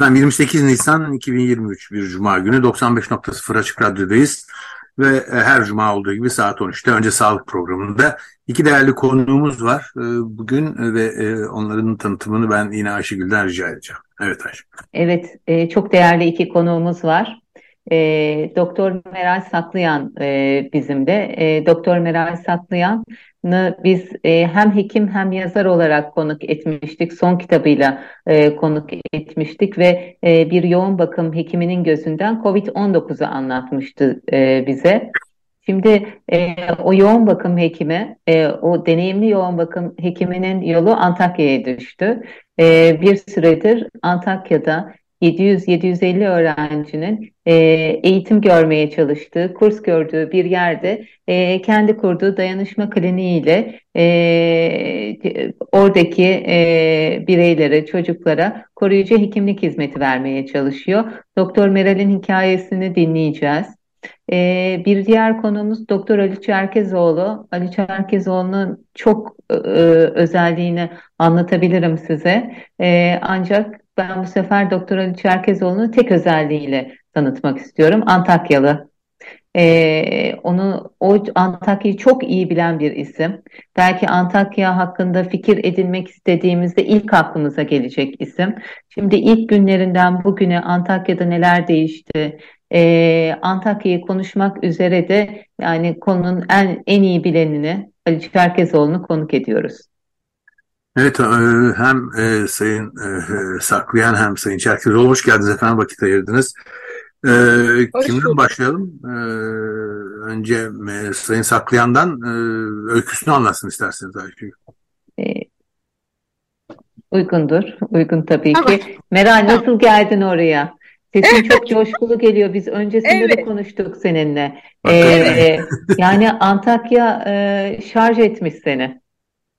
Ben 28 Nisan 2023 bir Cuma günü 95.0 Açık Radyo'dayız. Ve e, her Cuma olduğu gibi saat 13'te önce sağlık programında iki değerli konuğumuz var e, bugün ve e, onların tanıtımını ben yine Ayşegül'den rica edeceğim. Evet Ayşegül. Evet çok değerli iki konuğumuz var. Doktor Meral Saklayan bizim de. Doktor Meral Saklayan biz e, hem hekim hem yazar olarak konuk etmiştik. Son kitabıyla e, konuk etmiştik ve e, bir yoğun bakım hekiminin gözünden COVID-19'u anlatmıştı e, bize. Şimdi e, o yoğun bakım hekimi, e, o deneyimli yoğun bakım hekiminin yolu Antakya'ya düştü. E, bir süredir Antakya'da 700-750 öğrencinin e, eğitim görmeye çalıştığı, kurs gördüğü bir yerde e, kendi kurduğu dayanışma kliniğiyle e, oradaki e, bireylere, çocuklara koruyucu hekimlik hizmeti vermeye çalışıyor. Doktor Meral'in hikayesini dinleyeceğiz. Ee, bir diğer konumuz Doktor Ali Çerkezoğlu. Ali Çerkezoğlu'nun çok e, özelliğini anlatabilirim size. E, ancak ben bu sefer Doktor Ali Çerkezoğlu'nu tek özelliğiyle tanıtmak istiyorum. Antakyalı. Ee, onu o Antakya'yı çok iyi bilen bir isim. Belki Antakya hakkında fikir edinmek istediğimizde ilk aklımıza gelecek isim. Şimdi ilk günlerinden bugüne Antakya'da neler değişti? Ee, Antakya'yı konuşmak üzere de yani konunun en en iyi bilenini Ali Çerkezoğlu'nu konuk ediyoruz. Evet, e, hem e, Sayın e, Saklayan hem Sayın Çerkezoğlu hoş geldiniz efendim, vakit ayırdınız. Kimden başlayalım? Önce Sayın Saklayan'dan öyküsünü anlatsın isterseniz Ayşe. Uygundur, uygun tabii tamam. ki. Meral nasıl geldin oraya? Sesin çok coşkulu geliyor. Biz öncesinde evet. de konuştuk seninle. Ee, yani Antakya e, şarj etmiş seni.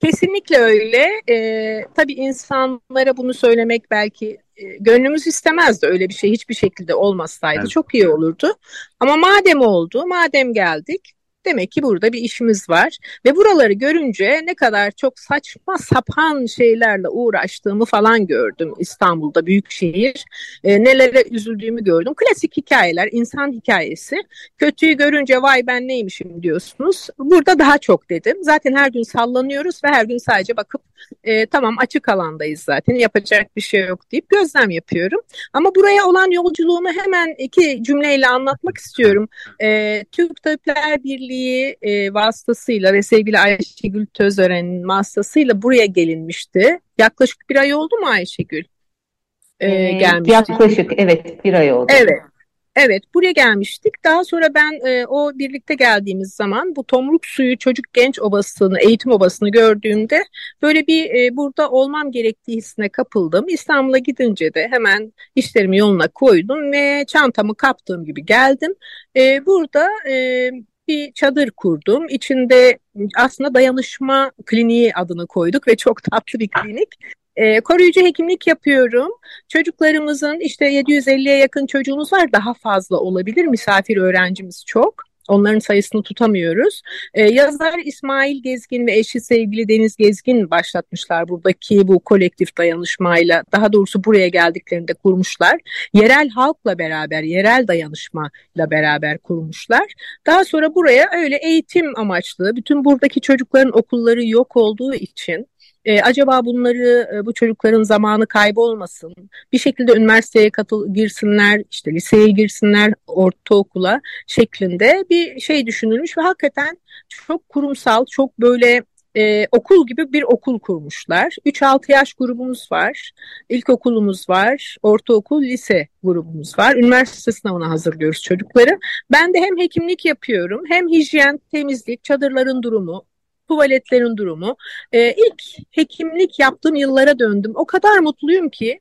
Kesinlikle öyle. Ee, tabii insanlara bunu söylemek belki e, gönlümüz istemezdi öyle bir şey hiçbir şekilde olmasaydı evet. çok iyi olurdu. Ama madem oldu, madem geldik Demek ki burada bir işimiz var ve buraları görünce ne kadar çok saçma sapan şeylerle uğraştığımı falan gördüm İstanbul'da büyük şehir. E, nelere üzüldüğümü gördüm. Klasik hikayeler, insan hikayesi. Kötüyü görünce vay ben neymişim diyorsunuz. Burada daha çok dedim. Zaten her gün sallanıyoruz ve her gün sadece bakıp e, tamam açık alandayız zaten yapacak bir şey yok deyip gözlem yapıyorum. Ama buraya olan yolculuğumu hemen iki cümleyle anlatmak istiyorum. E, Türk Tabipler Birliği Birliği e, vasıtasıyla ve sevgili Ayşegül Tözören'in vasıtasıyla buraya gelinmişti. Yaklaşık bir ay oldu mu Ayşegül? Ee, gelmişti. Yaklaşık evet bir ay oldu. Evet. Evet buraya gelmiştik. Daha sonra ben e, o birlikte geldiğimiz zaman bu Tomruk Suyu Çocuk Genç Obası'nı, eğitim obasını gördüğümde böyle bir e, burada olmam gerektiği hissine kapıldım. İstanbul'a gidince de hemen işlerimi yoluna koydum ve çantamı kaptığım gibi geldim. E, burada e, bir çadır kurdum. İçinde aslında dayanışma kliniği adını koyduk ve çok tatlı bir klinik. E, koruyucu hekimlik yapıyorum. Çocuklarımızın işte 750'ye yakın çocuğumuz var. Daha fazla olabilir. Misafir öğrencimiz çok. Onların sayısını tutamıyoruz. Ee, yazar İsmail Gezgin ve eşi sevgili Deniz Gezgin başlatmışlar buradaki bu kolektif dayanışmayla. Daha doğrusu buraya geldiklerinde kurmuşlar. Yerel halkla beraber, yerel dayanışmayla beraber kurmuşlar. Daha sonra buraya öyle eğitim amaçlı, bütün buradaki çocukların okulları yok olduğu için e, acaba bunları e, bu çocukların zamanı kaybolmasın, bir şekilde üniversiteye katıl girsinler, işte liseye girsinler, ortaokula şeklinde bir şey düşünülmüş ve hakikaten çok kurumsal, çok böyle e, okul gibi bir okul kurmuşlar. 3-6 yaş grubumuz var, ilkokulumuz var, ortaokul, lise grubumuz var. Üniversite sınavına hazırlıyoruz çocukları. Ben de hem hekimlik yapıyorum, hem hijyen, temizlik, çadırların durumu, tuvaletlerin durumu. E, ilk hekimlik yaptığım yıllara döndüm. O kadar mutluyum ki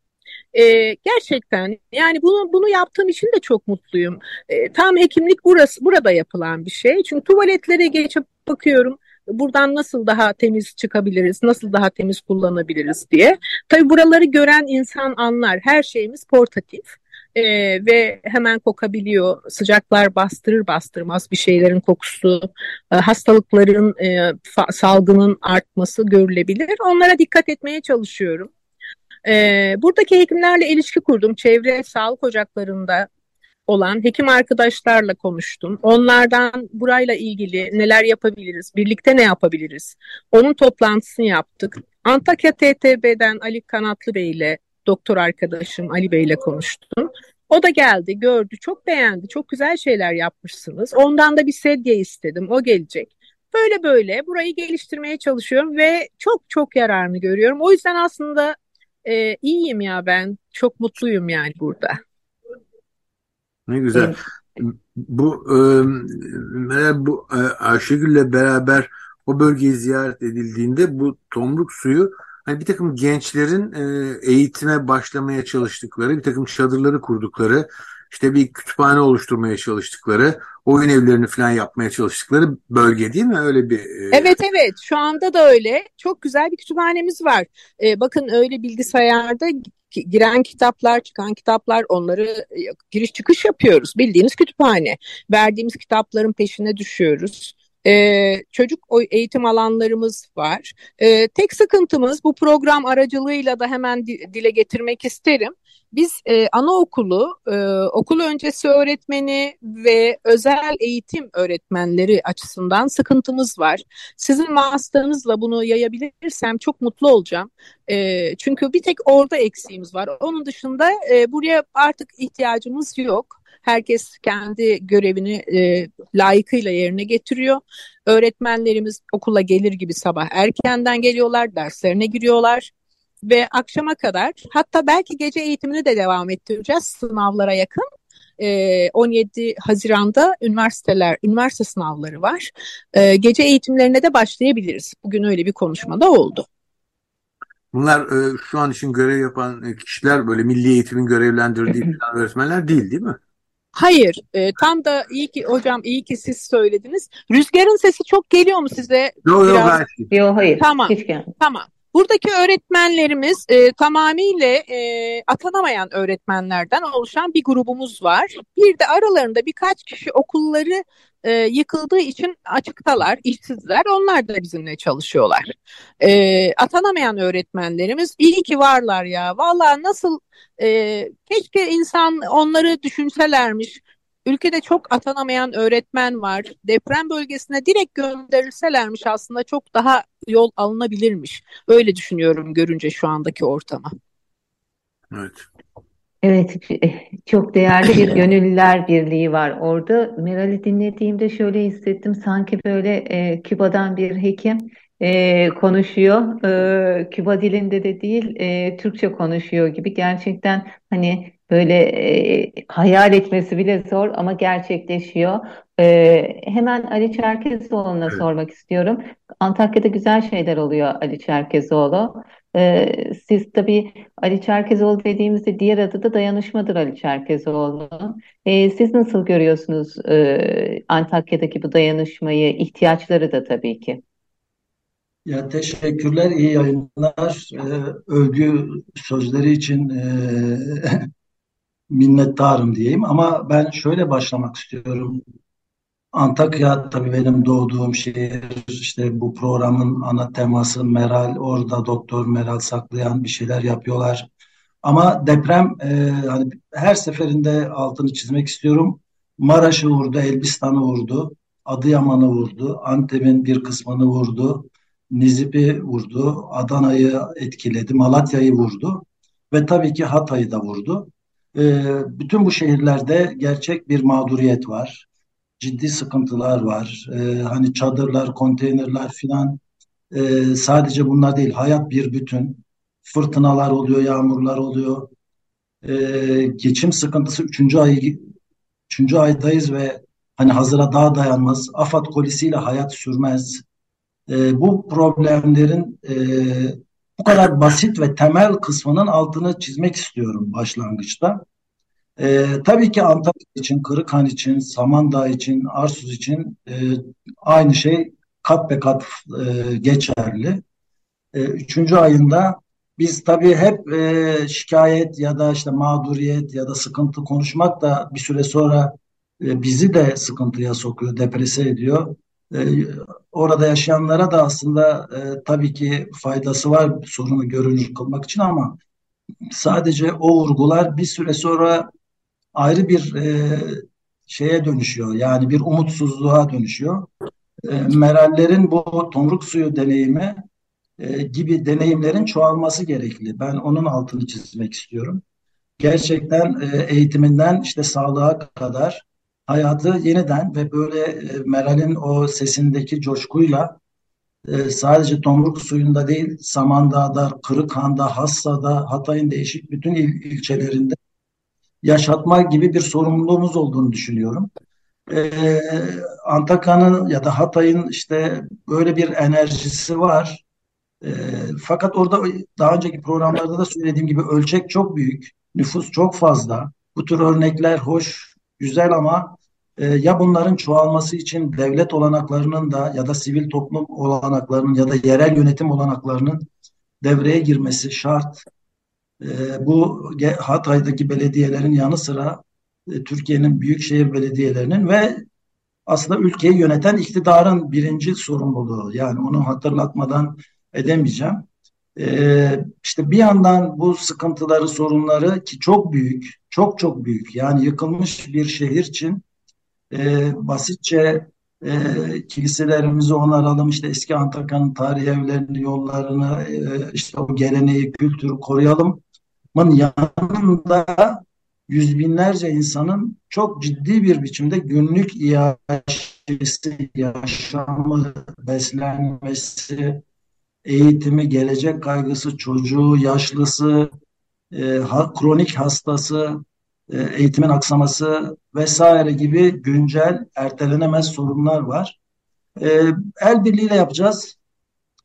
E, gerçekten yani bunu bunu yaptığım için de çok mutluyum. E, tam hekimlik burası burada yapılan bir şey. Çünkü tuvaletlere geçip bakıyorum buradan nasıl daha temiz çıkabiliriz, nasıl daha temiz kullanabiliriz diye. Tabii buraları gören insan anlar. Her şeyimiz portatif. Ee, ve hemen kokabiliyor. Sıcaklar bastırır bastırmaz bir şeylerin kokusu, e, hastalıkların e, salgının artması görülebilir. Onlara dikkat etmeye çalışıyorum. E, buradaki hekimlerle ilişki kurdum. Çevre sağlık ocaklarında olan hekim arkadaşlarla konuştum. Onlardan burayla ilgili neler yapabiliriz, birlikte ne yapabiliriz? Onun toplantısını yaptık. Antakya TTB'den Ali Kanatlı Bey ile doktor arkadaşım Ali Bey ile konuştum. O da geldi, gördü, çok beğendi, çok güzel şeyler yapmışsınız. Ondan da bir sedye istedim, o gelecek. Böyle böyle burayı geliştirmeye çalışıyorum ve çok çok yararını görüyorum. O yüzden aslında e, iyiyim ya ben. Çok mutluyum yani burada. Ne güzel. Bu e, bu e, Ayşegül'le beraber o bölgeyi ziyaret edildiğinde bu tomruk suyu hani bir takım gençlerin e, eğitime başlamaya çalıştıkları, bir takım çadırları kurdukları, işte bir kütüphane oluşturmaya çalıştıkları, oyun evlerini falan yapmaya çalıştıkları bölge değil mi? Öyle bir e... Evet evet şu anda da öyle. Çok güzel bir kütüphanemiz var. Ee, bakın öyle bilgisayarda giren kitaplar, çıkan kitaplar onları e, giriş çıkış yapıyoruz. Bildiğiniz kütüphane. Verdiğimiz kitapların peşine düşüyoruz. Ee, çocuk eğitim alanlarımız var. Ee, tek sıkıntımız bu program aracılığıyla da hemen dile getirmek isterim. Biz e, anaokulu, e, okul öncesi öğretmeni ve özel eğitim öğretmenleri açısından sıkıntımız var. Sizin vasıtanızla bunu yayabilirsem çok mutlu olacağım. E, çünkü bir tek orada eksiğimiz var. Onun dışında e, buraya artık ihtiyacımız yok. Herkes kendi görevini e, layıkıyla yerine getiriyor. Öğretmenlerimiz okula gelir gibi sabah erkenden geliyorlar, derslerine giriyorlar ve akşama kadar hatta belki gece eğitimini de devam ettireceğiz sınavlara yakın. 17 ee, Haziran'da üniversiteler, üniversite sınavları var. Ee, gece eğitimlerine de başlayabiliriz. Bugün öyle bir konuşmada oldu. Bunlar e, şu an için görev yapan kişiler böyle milli eğitimin görevlendirdiği öğretmenler değil değil mi? Hayır, e, tam da iyi ki hocam iyi ki siz söylediniz. Rüzgarın sesi çok geliyor mu size? Yok yok Biraz... Yok hayır. Tamam. Hiç tamam. Buradaki öğretmenlerimiz e, tamamıyla e, atanamayan öğretmenlerden oluşan bir grubumuz var. Bir de aralarında birkaç kişi okulları e, yıkıldığı için açıktalar, işsizler. Onlar da bizimle çalışıyorlar. E, atanamayan öğretmenlerimiz iyi ki varlar ya. Valla nasıl e, keşke insan onları düşünselermiş. Ülkede çok atanamayan öğretmen var. Deprem bölgesine direkt gönderilselermiş aslında çok daha yol alınabilirmiş. Öyle düşünüyorum görünce şu andaki ortamı. Evet. Evet, çok değerli bir gönüllüler birliği var orada. Meral'i dinlediğimde şöyle hissettim, sanki böyle e, Küba'dan bir hekim e, konuşuyor. E, Küba dilinde de değil, e, Türkçe konuşuyor gibi. Gerçekten hani böyle e, hayal etmesi bile zor ama gerçekleşiyor. E, hemen Ali Çerkezoğlu'na evet. sormak istiyorum. Antakya'da güzel şeyler oluyor Ali Çerkezoğlu. E, siz tabii Ali Çerkezoğlu dediğimizde diğer adı da dayanışmadır Ali Çerkezoğlu. E, siz nasıl görüyorsunuz e, Antakya'daki bu dayanışmayı, ihtiyaçları da tabii ki? Ya teşekkürler, iyi yayınlar. Ee, övgü sözleri için e, minnettarım diyeyim. Ama ben şöyle başlamak istiyorum. Antakya tabii benim doğduğum şehir. İşte bu programın ana teması Meral. Orada Doktor Meral Saklayan bir şeyler yapıyorlar. Ama deprem e, hani her seferinde altını çizmek istiyorum. Maraş'ı vurdu, Elbistan'ı vurdu, Adıyaman'ı vurdu, Antep'in bir kısmını vurdu, Nizip'i vurdu, Adana'yı etkiledi, Malatya'yı vurdu ve tabii ki Hatay'ı da vurdu. E, bütün bu şehirlerde gerçek bir mağduriyet var. Ciddi sıkıntılar var. E, hani çadırlar, konteynerler filan e, sadece bunlar değil. Hayat bir bütün. Fırtınalar oluyor, yağmurlar oluyor. E, geçim sıkıntısı üçüncü ay üçüncü aydayız ve hani hazıra daha dayanmaz. Afat kolisiyle hayat sürmez. E, bu problemlerin e, bu kadar basit ve temel kısmının altını çizmek istiyorum başlangıçta. Ee, tabii ki Antakya için, Kırıkhan için, Samandağ için, Arsuz için e, aynı şey kat be kat e, geçerli. E, üçüncü ayında biz tabii hep e, şikayet ya da işte mağduriyet ya da sıkıntı konuşmak da bir süre sonra e, bizi de sıkıntıya sokuyor, deprese ediyor. E, orada yaşayanlara da aslında e, tabii ki faydası var sorunu görünür kılmak için ama sadece o vurgular bir süre sonra ayrı bir e, şeye dönüşüyor. Yani bir umutsuzluğa dönüşüyor. E, Merallerin bu tomruk suyu deneyimi e, gibi deneyimlerin çoğalması gerekli. Ben onun altını çizmek istiyorum. Gerçekten e, eğitiminden işte sağlığa kadar hayatı yeniden ve böyle e, Meral'in o sesindeki coşkuyla e, sadece tomruk suyunda değil Samandağ'da, Kırıkhan'da, Hassa'da, Hatay'ın değişik bütün il, ilçelerinde yaşatma gibi bir sorumluluğumuz olduğunu düşünüyorum. Ee, Antakya'nın ya da Hatay'ın işte böyle bir enerjisi var. Ee, fakat orada daha önceki programlarda da söylediğim gibi ölçek çok büyük, nüfus çok fazla. Bu tür örnekler hoş, güzel ama ya bunların çoğalması için devlet olanaklarının da ya da sivil toplum olanaklarının ya da yerel yönetim olanaklarının devreye girmesi şart. E, bu Hatay'daki belediyelerin yanı sıra e, Türkiye'nin büyükşehir belediyelerinin ve aslında ülkeyi yöneten iktidarın birinci sorumluluğu. Yani onu hatırlatmadan edemeyeceğim. Ee, işte bir yandan bu sıkıntıları, sorunları ki çok büyük, çok çok büyük. Yani yıkılmış bir şehir için e, basitçe e, kiliselerimizi onaralım, işte eski Antakya'nın tarihi evlerini, yollarını, e, işte o geleneği, kültürü koruyalım. Yanında yüz binlerce insanın çok ciddi bir biçimde günlük iaşesi, yaşamı, beslenmesi, eğitimi, gelecek kaygısı, çocuğu, yaşlısı, e, ha, kronik hastası, eğitimin aksaması vesaire gibi güncel ertelenemez sorunlar var. E, el birliğiyle yapacağız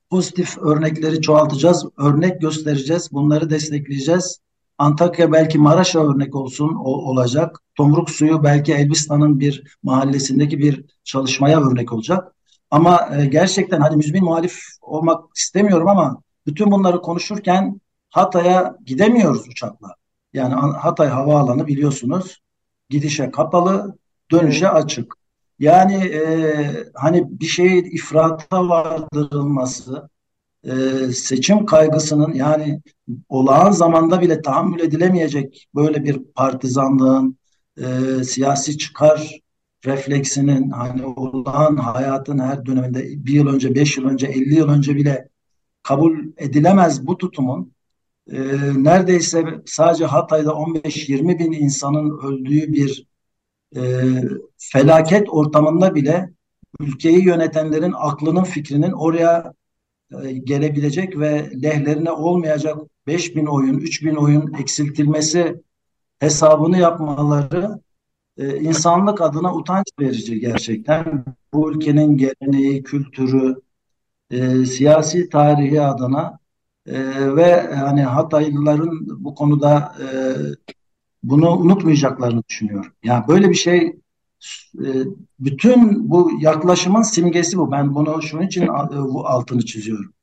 pozitif örnekleri çoğaltacağız, örnek göstereceğiz, bunları destekleyeceğiz. Antakya belki Maraş'a örnek olsun o, olacak. Tomruk suyu belki Elbistan'ın bir mahallesindeki bir çalışmaya örnek olacak. Ama e, gerçekten hani müzmin muhalif olmak istemiyorum ama bütün bunları konuşurken Hatay'a gidemiyoruz uçakla. Yani Hatay havaalanı biliyorsunuz gidişe kapalı, dönüşe açık. Yani e, hani bir şey ifrata vardırılması, e, seçim kaygısının yani olağan zamanda bile tahammül edilemeyecek böyle bir partizanlığın, e, siyasi çıkar refleksinin hani olağan hayatın her döneminde bir yıl önce, beş yıl önce, elli yıl önce bile kabul edilemez bu tutumun e, neredeyse sadece Hatay'da 15-20 bin insanın öldüğü bir e, felaket ortamında bile ülkeyi yönetenlerin aklının fikrinin oraya e, gelebilecek ve lehlerine olmayacak 5000 oyun, 3000 oyun eksiltilmesi hesabını yapmaları e, insanlık adına utanç verici gerçekten. Bu ülkenin geleneği, kültürü, e, siyasi tarihi adına e, ve hani Hataylıların bu konuda e, bunu unutmayacaklarını düşünüyorum. Yani böyle bir şey e, bütün bu yaklaşımın simgesi bu. Ben bunu şunun için e, altını çiziyorum.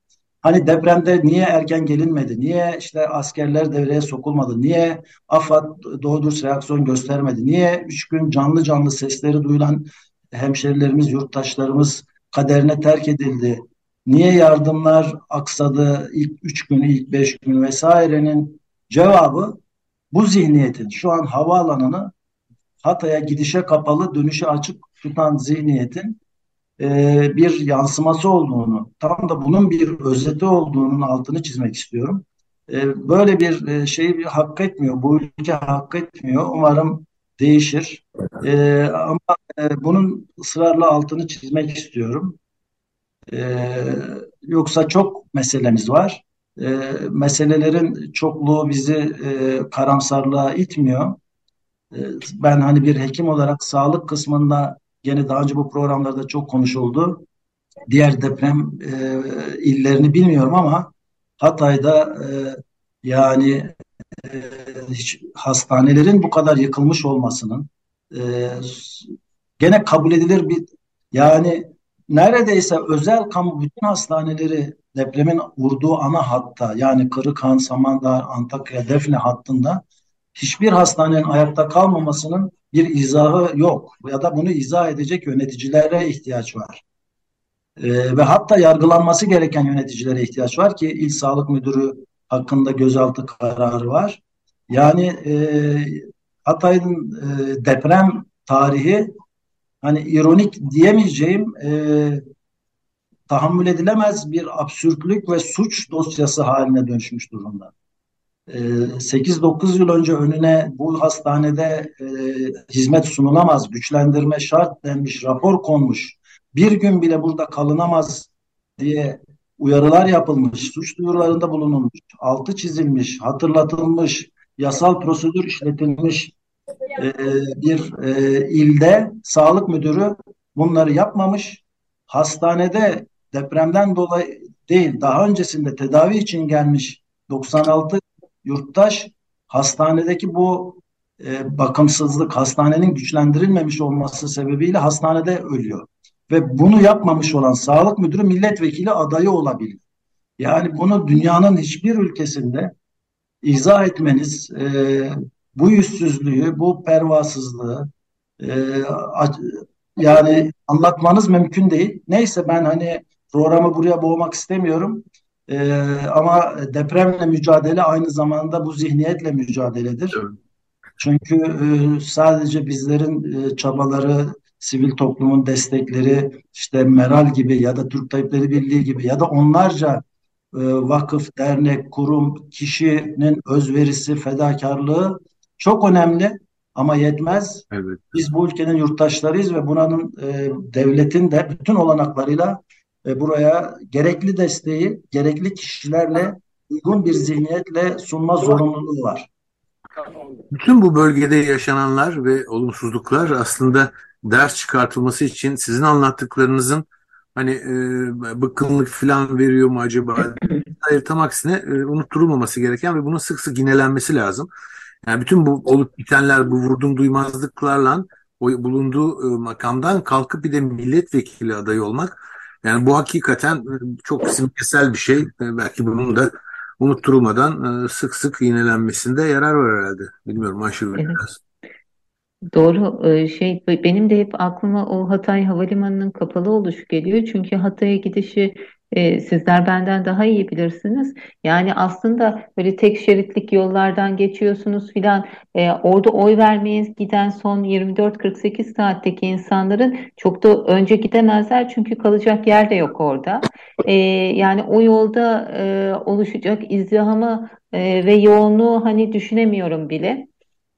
Hani depremde niye erken gelinmedi? Niye işte askerler devreye sokulmadı? Niye AFAD doğru dürüst reaksiyon göstermedi? Niye üç gün canlı canlı sesleri duyulan hemşerilerimiz, yurttaşlarımız kaderine terk edildi? Niye yardımlar aksadı ilk üç gün, ilk beş gün vesairenin cevabı bu zihniyetin şu an havaalanını Hatay'a gidişe kapalı, dönüşe açık tutan zihniyetin e, bir yansıması olduğunu, tam da bunun bir özeti olduğunun altını çizmek istiyorum. E, böyle bir e, şeyi hak etmiyor, bu ülke hak etmiyor. Umarım değişir. E, ama e, bunun ısrarla altını çizmek istiyorum. E, yoksa çok meselemiz var e, meselelerin çokluğu bizi e, karamsarlığa itmiyor. E, ben hani bir hekim olarak sağlık kısmında gene daha önce bu programlarda çok konuşuldu. Diğer deprem e, illerini bilmiyorum ama Hatay'da e, yani e, hiç hastanelerin bu kadar yıkılmış olmasının e, gene kabul edilir bir yani neredeyse özel kamu bütün hastaneleri depremin vurduğu ana hatta yani Kırıkhan, Samandağ, Antakya, Defne hattında hiçbir hastanenin ayakta kalmamasının bir izahı yok ya da bunu izah edecek yöneticilere ihtiyaç var. Ee, ve hatta yargılanması gereken yöneticilere ihtiyaç var ki İl Sağlık Müdürü hakkında gözaltı kararı var. Yani e, Hatay'ın e, deprem tarihi hani ironik diyemeyeceğim e, tahammül edilemez bir absürtlük ve suç dosyası haline dönüşmüş durumda. 8-9 yıl önce önüne bu hastanede e, hizmet sunulamaz, güçlendirme şart denmiş, rapor konmuş. Bir gün bile burada kalınamaz diye uyarılar yapılmış, suç duyurularında bulunulmuş, altı çizilmiş, hatırlatılmış, yasal prosedür işletilmiş e, bir e, ilde sağlık müdürü bunları yapmamış. Hastanede depremden dolayı değil, daha öncesinde tedavi için gelmiş 96 yurttaş hastanedeki bu e, bakımsızlık, hastanenin güçlendirilmemiş olması sebebiyle hastanede ölüyor. Ve bunu yapmamış olan sağlık müdürü milletvekili adayı olabilir. Yani bunu dünyanın hiçbir ülkesinde izah etmeniz, e, bu yüzsüzlüğü, bu pervasızlığı e, yani anlatmanız mümkün değil. Neyse ben hani programı buraya boğmak istemiyorum. Ee, ama depremle mücadele aynı zamanda bu zihniyetle mücadeledir. Evet. Çünkü e, sadece bizlerin e, çabaları, sivil toplumun destekleri, işte Meral gibi ya da Türk Tabipleri Birliği gibi ya da onlarca e, vakıf, dernek, kurum, kişinin özverisi, fedakarlığı çok önemli ama yetmez. Evet. Biz bu ülkenin yurttaşlarıyız ve buranın e, devletin de bütün olanaklarıyla e, buraya gerekli desteği gerekli kişilerle uygun bir zihniyetle sunma zorunluluğu var. Bütün bu bölgede yaşananlar ve olumsuzluklar aslında ders çıkartılması için sizin anlattıklarınızın hani e, bıkkınlık falan veriyor mu acaba? Hayır tam aksine e, unutturulmaması gereken ve bunun sık sık yinelenmesi lazım. Yani bütün bu olup bitenler bu vurdum duymazlıklarla o bulunduğu e, makamdan kalkıp bir de milletvekili adayı olmak yani bu hakikaten e, çok simgesel bir şey. E, belki bunun da unutturulmadan sık sık yinelenmesinde yarar var herhalde. Bilmiyorum Ayşegül evet. biraz. Doğru şey benim de hep aklıma o Hatay Havalimanı'nın kapalı oluşu geliyor. Çünkü Hatay'a gidişi e, sizler benden daha iyi bilirsiniz. Yani aslında böyle tek şeritlik yollardan geçiyorsunuz filan. E, orada oy vermeye giden son 24-48 saatteki insanların çok da önce gidemezler çünkü kalacak yer de yok orada. E, yani o yolda e, oluşacak izdihamı e, ve yoğunluğu hani düşünemiyorum bile.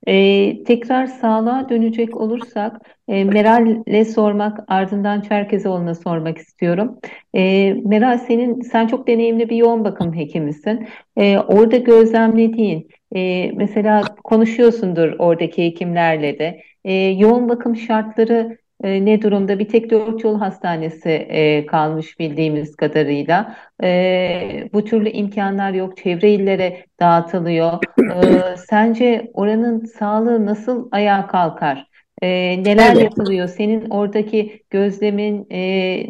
Ee, tekrar sağlığa dönecek olursak e, Meral'le sormak ardından Çerkezoğlu'na sormak istiyorum. E, Meral senin sen çok deneyimli bir yoğun bakım hekimisin. E, orada gözlemlediğin e, mesela konuşuyorsundur oradaki hekimlerle de e, yoğun bakım şartları e, ne durumda? Bir tek dört yol hastanesi e, kalmış bildiğimiz kadarıyla. E, bu türlü imkanlar yok. Çevre illere dağıtılıyor. E, sence oranın sağlığı nasıl ayağa kalkar? E, neler evet. yapılıyor? Senin oradaki gözlemin e,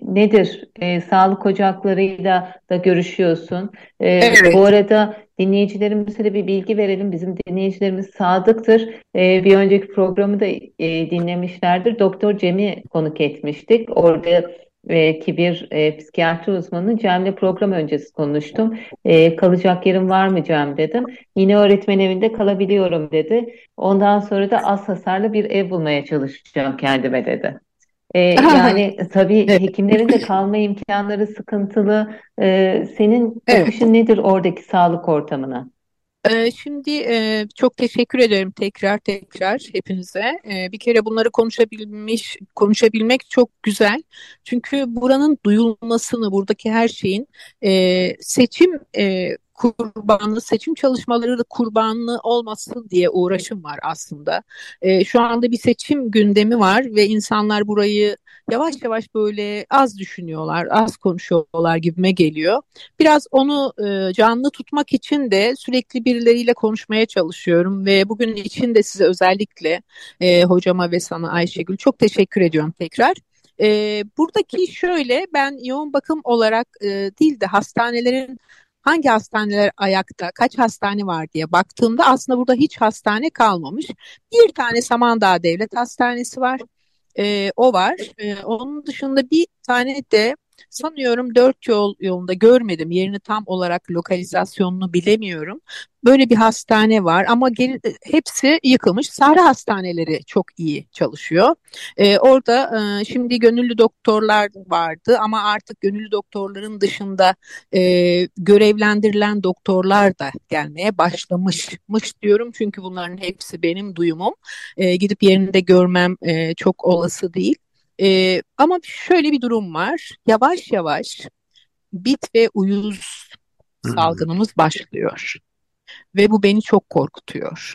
nedir? E, sağlık ocaklarıyla da görüşüyorsun. E, evet. Bu arada dinleyicilerimize de bir bilgi verelim. Bizim dinleyicilerimiz sadıktır. E, bir önceki programı da e, dinlemişlerdir. Doktor Cem'i konuk etmiştik. Orada e, ki bir e, psikiyatri uzmanı Cem'le program öncesi konuştum. E, kalacak yerim var mı Cem dedim. Yine öğretmen evinde kalabiliyorum dedi. Ondan sonra da az hasarlı bir ev bulmaya çalışacağım kendime dedi. Ee, yani tabii hekimlerin de kalma imkanları sıkıntılı. Ee, senin bakışın evet. nedir oradaki sağlık ortamına? Ee, şimdi çok teşekkür ederim tekrar tekrar hepinize. Bir kere bunları konuşabilmiş, konuşabilmek çok güzel. Çünkü buranın duyulmasını, buradaki her şeyin seçim kurbanlı seçim çalışmaları da kurbanlı olmasın diye uğraşım var aslında. E, şu anda bir seçim gündemi var ve insanlar burayı yavaş yavaş böyle az düşünüyorlar, az konuşuyorlar gibime geliyor. Biraz onu e, canlı tutmak için de sürekli birileriyle konuşmaya çalışıyorum ve bugün için de size özellikle e, hocama ve sana Ayşegül çok teşekkür ediyorum tekrar. E, buradaki şöyle ben yoğun bakım olarak e, değil de hastanelerin hangi hastaneler ayakta, kaç hastane var diye baktığımda aslında burada hiç hastane kalmamış. Bir tane Samandağ Devlet Hastanesi var. E, o var. E, onun dışında bir tane de sanıyorum dört yol yolunda görmedim. Yerini tam olarak lokalizasyonunu bilemiyorum. Böyle bir hastane var ama geri, hepsi yıkılmış. Sahra hastaneleri çok iyi çalışıyor. Ee, orada e, şimdi gönüllü doktorlar vardı ama artık gönüllü doktorların dışında e, görevlendirilen doktorlar da gelmeye başlamışmış diyorum. Çünkü bunların hepsi benim duyumum. E, gidip yerinde görmem e, çok olası değil. E, ama şöyle bir durum var. Yavaş yavaş bit ve uyuz salgınımız başlıyor. Ve bu beni çok korkutuyor.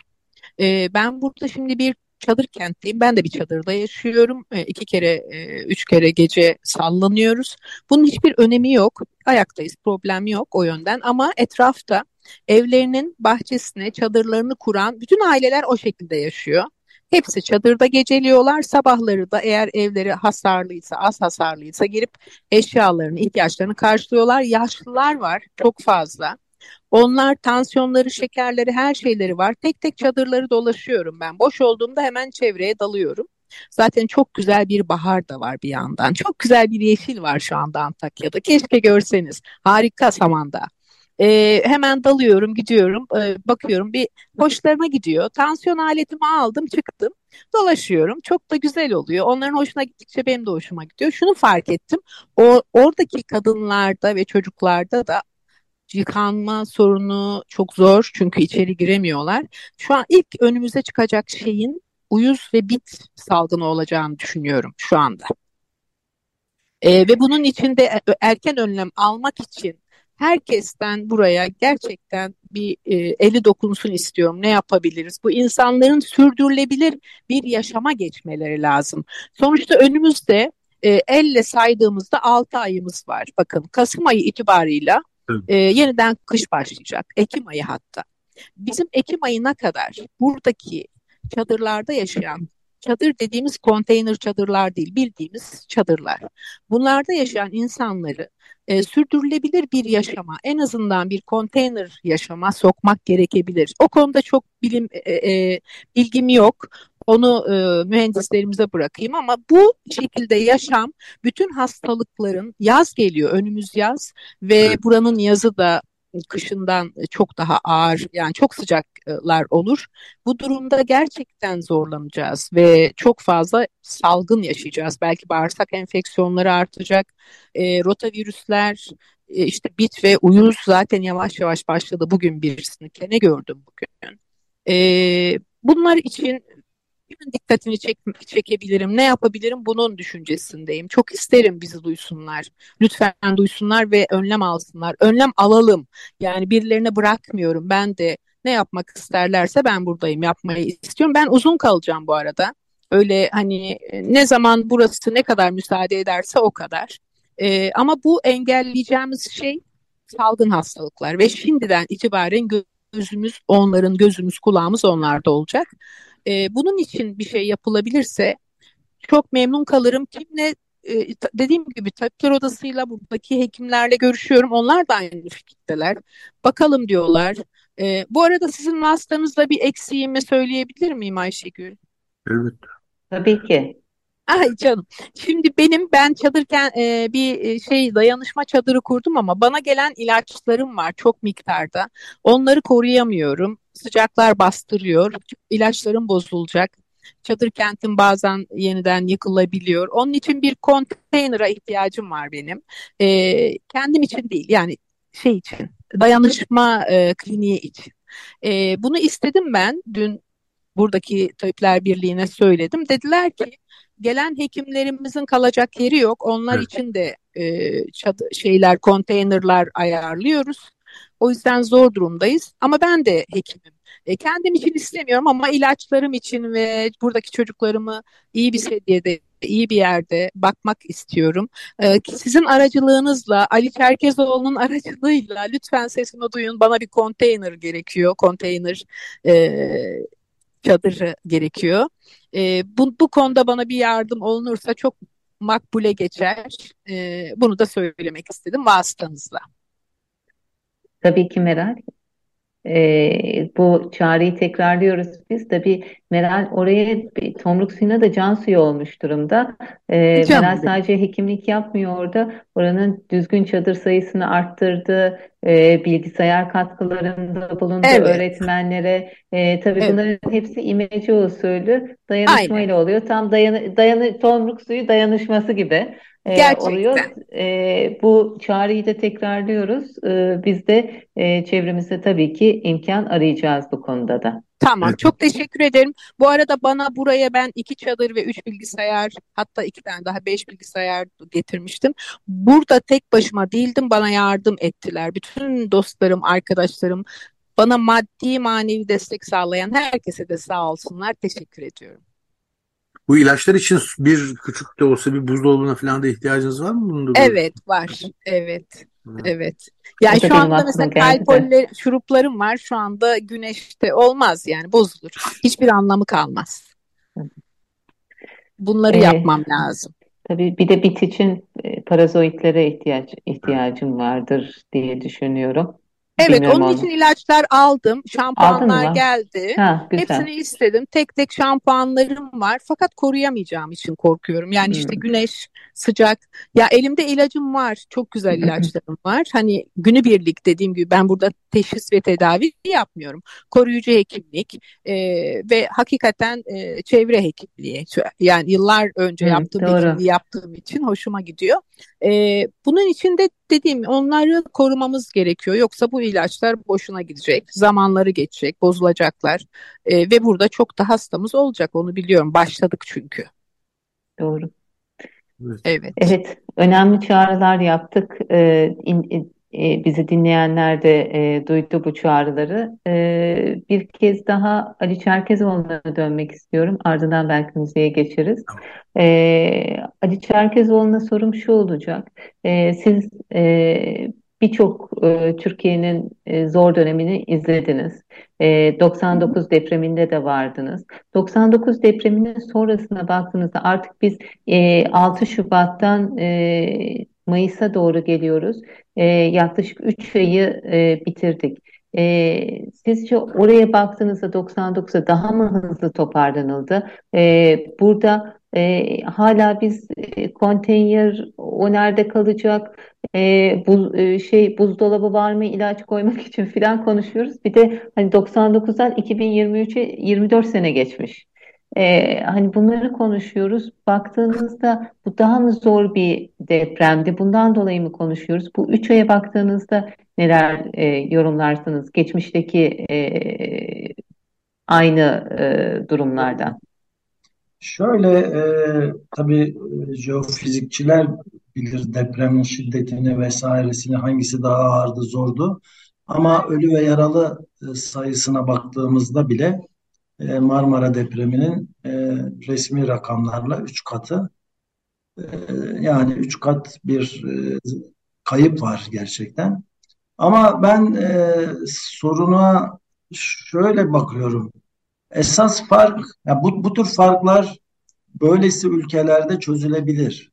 E, ben burada şimdi bir çadır kentteyim. Ben de bir çadırda yaşıyorum. E, iki kere, e, üç kere gece sallanıyoruz. Bunun hiçbir önemi yok. Ayaktayız, problem yok o yönden. Ama etrafta evlerinin bahçesine çadırlarını kuran bütün aileler o şekilde yaşıyor. Hepsi çadırda geceliyorlar. Sabahları da eğer evleri hasarlıysa, az hasarlıysa girip eşyalarını, ihtiyaçlarını karşılıyorlar. Yaşlılar var çok fazla. Onlar tansiyonları, şekerleri, her şeyleri var. Tek tek çadırları dolaşıyorum ben. Boş olduğumda hemen çevreye dalıyorum. Zaten çok güzel bir bahar da var bir yandan. Çok güzel bir yeşil var şu anda Antakya'da. Keşke görseniz. Harika Samandağ. E, hemen dalıyorum, gidiyorum, e, bakıyorum bir hoşlarına gidiyor. Tansiyon aletimi aldım, çıktım, dolaşıyorum. Çok da güzel oluyor. Onların hoşuna gittikçe benim de hoşuma gidiyor. Şunu fark ettim. O oradaki kadınlarda ve çocuklarda da yıkanma sorunu çok zor çünkü içeri giremiyorlar. Şu an ilk önümüze çıkacak şeyin uyuz ve bit salgını olacağını düşünüyorum şu anda. E, ve bunun için de erken önlem almak için herkesten buraya gerçekten bir e, eli dokunsun istiyorum. Ne yapabiliriz? Bu insanların sürdürülebilir bir yaşama geçmeleri lazım. Sonuçta önümüzde e, elle saydığımızda 6 ayımız var. Bakın Kasım ayı itibarıyla e, yeniden kış başlayacak. Ekim ayı hatta. Bizim Ekim ayına kadar buradaki çadırlarda yaşayan çadır dediğimiz konteyner çadırlar değil, bildiğimiz çadırlar. Bunlarda yaşayan insanları e, sürdürülebilir bir yaşama, en azından bir konteyner yaşama sokmak gerekebilir. O konuda çok bilim e, e, bilgim yok. Onu e, mühendislerimize bırakayım ama bu şekilde yaşam bütün hastalıkların yaz geliyor önümüz yaz ve buranın yazı da kışından çok daha ağır yani çok sıcaklar olur. Bu durumda gerçekten zorlanacağız ve çok fazla salgın yaşayacağız. Belki bağırsak enfeksiyonları artacak, e, rotavirüsler, e, işte bit ve uyuz zaten yavaş yavaş başladı. Bugün birisini ne gördüm bugün. E, bunlar için dikkatini çek, çekebilirim, ne yapabilirim bunun düşüncesindeyim. Çok isterim bizi duysunlar. Lütfen duysunlar ve önlem alsınlar. Önlem alalım. Yani birilerine bırakmıyorum. Ben de ne yapmak isterlerse ben buradayım. Yapmayı istiyorum. Ben uzun kalacağım bu arada. Öyle hani e, ne zaman burası ne kadar müsaade ederse o kadar. Ee, ama bu engelleyeceğimiz şey salgın hastalıklar ve şimdiden itibaren gözümüz onların gözümüz kulağımız onlarda olacak. E, bunun için bir şey yapılabilirse çok memnun kalırım. Kimle e, dediğim gibi tabipler odasıyla buradaki hekimlerle görüşüyorum. Onlar da aynı fikirdeler. Bakalım diyorlar. E, bu arada sizin vasıtanızda bir eksiğimi söyleyebilir miyim Ayşegül? Evet. Tabii ki. Ay canım. Şimdi benim ben çadırken e, bir e, şey dayanışma çadırı kurdum ama bana gelen ilaçlarım var çok miktarda. Onları koruyamıyorum. Sıcaklar bastırıyor. İlaçlarım bozulacak. Çadır kentim bazen yeniden yıkılabiliyor. Onun için bir konteynera ihtiyacım var benim. E, kendim için değil yani şey için dayanışma e, kliniği için. E, bunu istedim ben dün buradaki Tabipler Birliği'ne söyledim. Dediler ki gelen hekimlerimizin kalacak yeri yok. Onlar evet. için de e, çadı, şeyler, konteynerlar ayarlıyoruz. O yüzden zor durumdayız. Ama ben de hekimim. E, kendim için istemiyorum ama ilaçlarım için ve buradaki çocuklarımı iyi bir seviyede, iyi bir yerde bakmak istiyorum. E, sizin aracılığınızla, Ali Çerkezoğlu'nun aracılığıyla lütfen sesimi duyun. Bana bir konteyner gerekiyor. Konteyner e, çadırı gerekiyor. E, bu, bu konuda bana bir yardım olunursa çok makbule geçer. E, bunu da söylemek istedim vasıtanızla. Tabii ki Meral. E, bu çağrıyı tekrarlıyoruz biz. Tabii Meral oraya tomruk suyuna da can suyu olmuş durumda. E, Meral sadece hekimlik yapmıyor orada. Oranın düzgün çadır sayısını arttırdı. E, bilgisayar katkılarında bulundu evet. öğretmenlere. E, tabii evet. bunların hepsi imece usulü dayanışmayla Aynen. oluyor. Tam dayanı, dayanı, tomruk suyu dayanışması gibi e, oluyor. E, bu çağrıyı da tekrarlıyoruz. E, biz de e, çevremizde tabii ki imkan arayacağız bu konuda da. Tamam, çok teşekkür ederim. Bu arada bana buraya ben iki çadır ve üç bilgisayar, hatta iki tane daha beş bilgisayar getirmiştim. Burada tek başıma değildim, bana yardım ettiler. Bütün dostlarım, arkadaşlarım, bana maddi manevi destek sağlayan herkese de sağ olsunlar. Teşekkür ediyorum. Bu ilaçlar için bir küçük de olsa bir buzdolabına falan da ihtiyacınız var mı? Bunda evet var. Evet. Evet. Yani şu anda mesela kalpoller şuruplarım var. Şu anda güneşte olmaz yani bozulur. Hiçbir anlamı kalmaz. Bunları ee, yapmam lazım. Tabii bir de bit için e, parazoitlere ihtiyaç ihtiyacım vardır diye düşünüyorum. Evet Bilmiyorum onun onu. için ilaçlar aldım. Şampuanlar geldi. Ha, Hepsini istedim. Tek tek şampuanlarım var. Fakat koruyamayacağım için korkuyorum. Yani hmm. işte güneş, sıcak. Ya elimde ilacım var. Çok güzel ilaçlarım var. Hani günübirlik dediğim gibi ben burada teşhis ve tedavi yapmıyorum. Koruyucu hekimlik e, ve hakikaten e, çevre hekimliği. Yani yıllar önce hmm, yaptığım hekimliği yaptığım için hoşuma gidiyor. E, bunun için de dediğim onları korumamız gerekiyor. Yoksa bu ilaçlar boşuna gidecek. Zamanları geçecek, bozulacaklar. E, ve burada çok da hastamız olacak. Onu biliyorum. Başladık çünkü. Doğru. Evet. Evet. Önemli çağrılar yaptık. Ee, in, e, bizi dinleyenler de e, duydu bu çağrıları. E, bir kez daha Ali Çerkezoğlu'na dönmek istiyorum. Ardından belki müziğe geçeriz. E, Ali Çerkezoğlu'na sorum şu olacak. E, siz e, birçok e, Türkiye'nin e, zor dönemini izlediniz. E, 99 depreminde de vardınız. 99 depreminin sonrasına baktığınızda artık biz e, 6 Şubat'tan e, Mayıs'a doğru geliyoruz. E, yaklaşık 3 ayı e, bitirdik. E, sizce oraya baktığınızda 99'a daha mı hızlı toparlanıldı? E, burada e, hala biz e, konteyner o nerede kalacak? E, buz, e, şey buzdolabı var mı ilaç koymak için filan konuşuyoruz. Bir de hani 99'dan 2023'e 24 sene geçmiş. Ee, hani bunları konuşuyoruz. Baktığınızda bu daha mı zor bir depremdi? Bundan dolayı mı konuşuyoruz? Bu üç aya baktığınızda neler e, yorumlarsınız geçmişteki e, aynı e, durumlardan? Şöyle e, tabii e, jeofizikçiler bilir depremin şiddetini vesairesini hangisi daha ağırdı zordu. Ama ölü ve yaralı e, sayısına baktığımızda bile e, Marmara depreminin e, resmi rakamlarla 3 katı. E, yani 3 kat bir kayıp var gerçekten. Ama ben soruna şöyle bakıyorum. Esas fark, ya bu, bu tür farklar böylesi ülkelerde çözülebilir.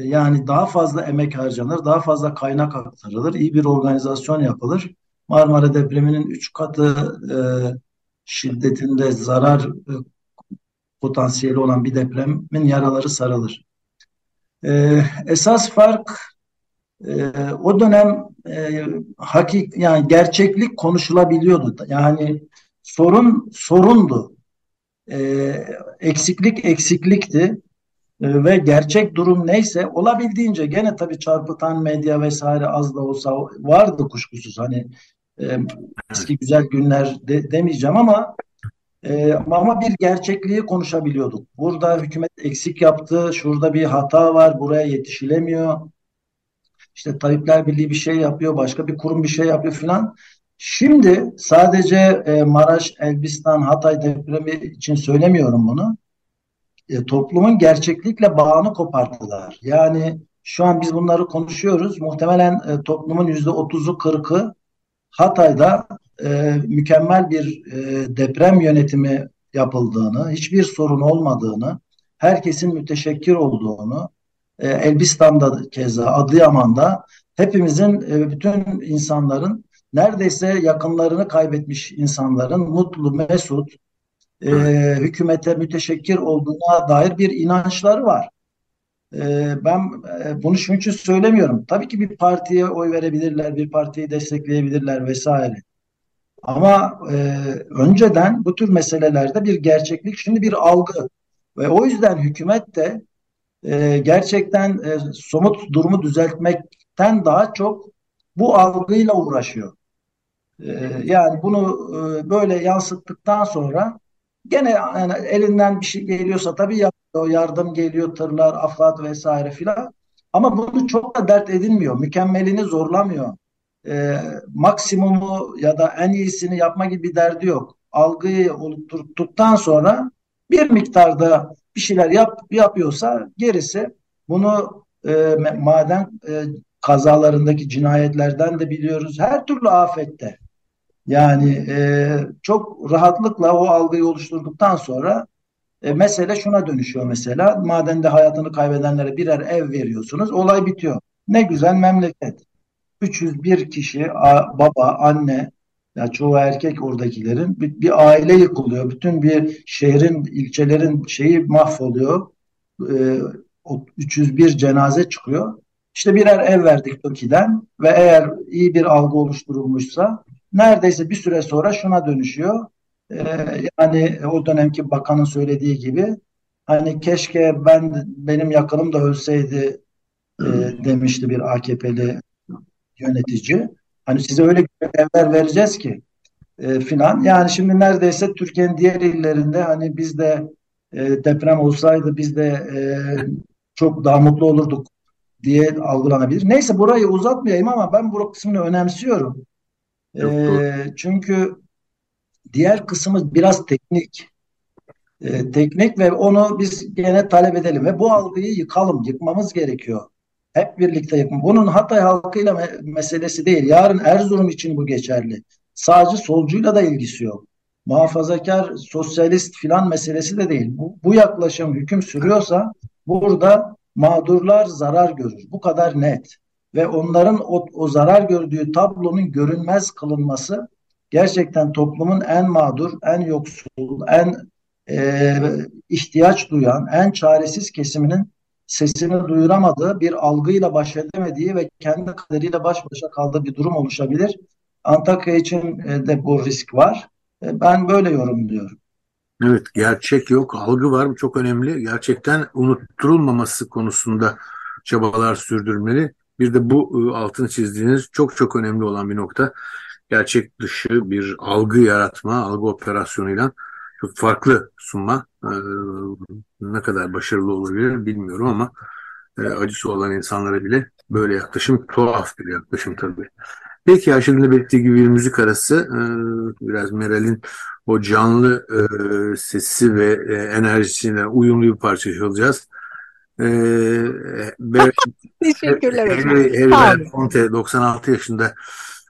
Yani daha fazla emek harcanır, daha fazla kaynak aktarılır, iyi bir organizasyon yapılır. Marmara depreminin üç katı şiddetinde zarar e, potansiyeli olan bir depremin yaraları sarılır. E, esas fark e, o dönem e, hakik yani gerçeklik konuşulabiliyordu. Yani sorun sorundu. E, eksiklik eksiklikti e, ve gerçek durum neyse olabildiğince gene tabii çarpıtan medya vesaire az da olsa vardı kuşkusuz hani e, eski güzel günler de, demeyeceğim ama e, ama bir gerçekliği konuşabiliyorduk. Burada hükümet eksik yaptı, şurada bir hata var, buraya yetişilemiyor. işte Tabipler Birliği bir şey yapıyor, başka bir kurum bir şey yapıyor filan. Şimdi sadece e, Maraş, Elbistan, Hatay depremi için söylemiyorum bunu. E, toplumun gerçeklikle bağını koparttılar. Yani şu an biz bunları konuşuyoruz. Muhtemelen e, toplumun yüzde otuzu kırkı Hatay'da e, mükemmel bir e, deprem yönetimi yapıldığını, hiçbir sorun olmadığını, herkesin müteşekkir olduğunu, e, Elbistan'da keza, Adıyaman'da hepimizin, e, bütün insanların neredeyse yakınlarını kaybetmiş insanların mutlu, mesut, e, hükümete müteşekkir olduğuna dair bir inançları var. E, ben e, bunu şunun için söylemiyorum. Tabii ki bir partiye oy verebilirler, bir partiyi destekleyebilirler vesaire. Ama e, önceden bu tür meselelerde bir gerçeklik, şimdi bir algı ve o yüzden hükümet de e, gerçekten e, somut durumu düzeltmekten daha çok bu algıyla uğraşıyor. E, yani bunu e, böyle yansıttıktan sonra gene yani elinden bir şey geliyorsa tabii yapıyor, yardım geliyor, tırlar, afat vesaire filan. Ama bunu çok da dert edinmiyor, mükemmelini zorlamıyor e, maksimumu ya da en iyisini yapma gibi bir derdi yok. Algıyı oluşturduktan sonra bir miktarda bir şeyler yap, yapıyorsa gerisi bunu e, maden e, kazalarındaki cinayetlerden de biliyoruz. Her türlü afette. Yani e, çok rahatlıkla o algıyı oluşturduktan sonra e, mesele şuna dönüşüyor mesela. Madende hayatını kaybedenlere birer ev veriyorsunuz. Olay bitiyor. Ne güzel memleket. 301 kişi baba, anne ya çoğu erkek oradakilerin bir, bir aile yıkılıyor. Bütün bir şehrin, ilçelerin şeyi mahvoluyor. Ee, 301 cenaze çıkıyor. İşte birer ev verdik TOKİ'den ve eğer iyi bir algı oluşturulmuşsa neredeyse bir süre sonra şuna dönüşüyor. Ee, yani o dönemki bakanın söylediği gibi hani keşke ben benim yakınım da ölseydi e, demişti bir AKP'li yönetici. Hani size öyle görevler vereceğiz ki e, filan. Yani şimdi neredeyse Türkiye'nin diğer illerinde hani biz de e, deprem olsaydı biz de e, çok daha mutlu olurduk diye algılanabilir. Neyse burayı uzatmayayım ama ben bu kısmını önemsiyorum. E, çünkü diğer kısmı biraz teknik. E, teknik ve onu biz gene talep edelim ve bu algıyı yıkalım, yıkmamız gerekiyor. Hep birlikte yapın. Bunun Hatay halkıyla me meselesi değil. Yarın Erzurum için bu geçerli. Sadece solcuyla da ilgisi yok. Muhafazakar, sosyalist filan meselesi de değil. Bu, bu yaklaşım hüküm sürüyorsa burada mağdurlar zarar görür. Bu kadar net. Ve onların o, o zarar gördüğü tablonun görünmez kılınması gerçekten toplumun en mağdur, en yoksul, en e, ihtiyaç duyan, en çaresiz kesiminin sesini duyuramadığı, bir algıyla baş edemediği ve kendi kaderiyle baş başa kaldığı bir durum oluşabilir. Antakya için e, de bu risk var. E, ben böyle yorumluyorum. Evet, gerçek yok, algı var. Bu çok önemli. Gerçekten unutturulmaması konusunda çabalar sürdürmeli. Bir de bu e, altını çizdiğiniz çok çok önemli olan bir nokta. Gerçek dışı bir algı yaratma, algı operasyonuyla çok farklı sunma e, ne kadar başarılı olabilir bilmiyorum ama e, acısı olan insanlara bile böyle yaklaşım tuhaf bir yaklaşım tabii. Peki Ayşegül'le belirttiği gibi bir müzik arası e, biraz Meral'in o canlı e, sesi ve e, enerjisiyle uyumlu bir parça çalacağız. E, Teşekkürler hocam. Henry, Henry Belafonte 96 yaşında